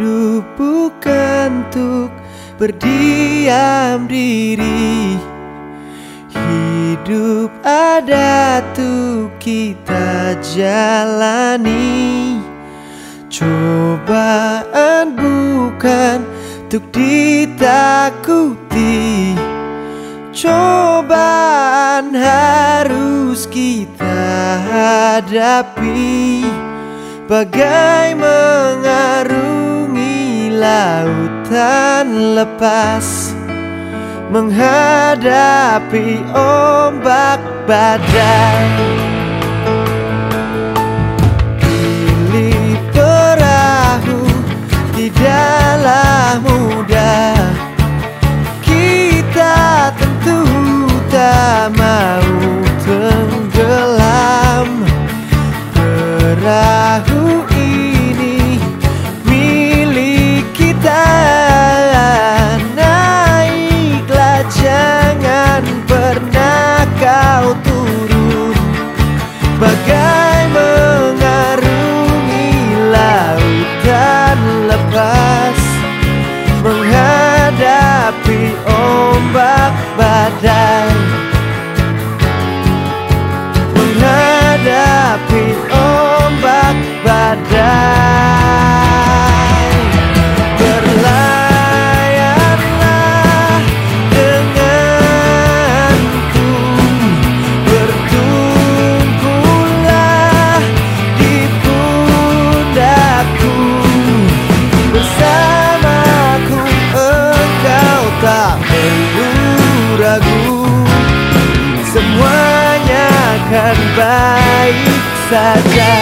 Hidup bukan untuk berdiam diri. Hidup ada tuh kita jalani. Cobaan bukan untuk ditakuti. Cobaan harus kita hadapi. Bagai mengarungi lautan lepas Menghadapi ombak badai baik saja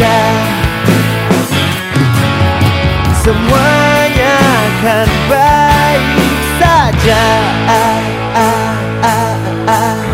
saja Semuanya akan baik saja ah, ah, ah, ah. ah.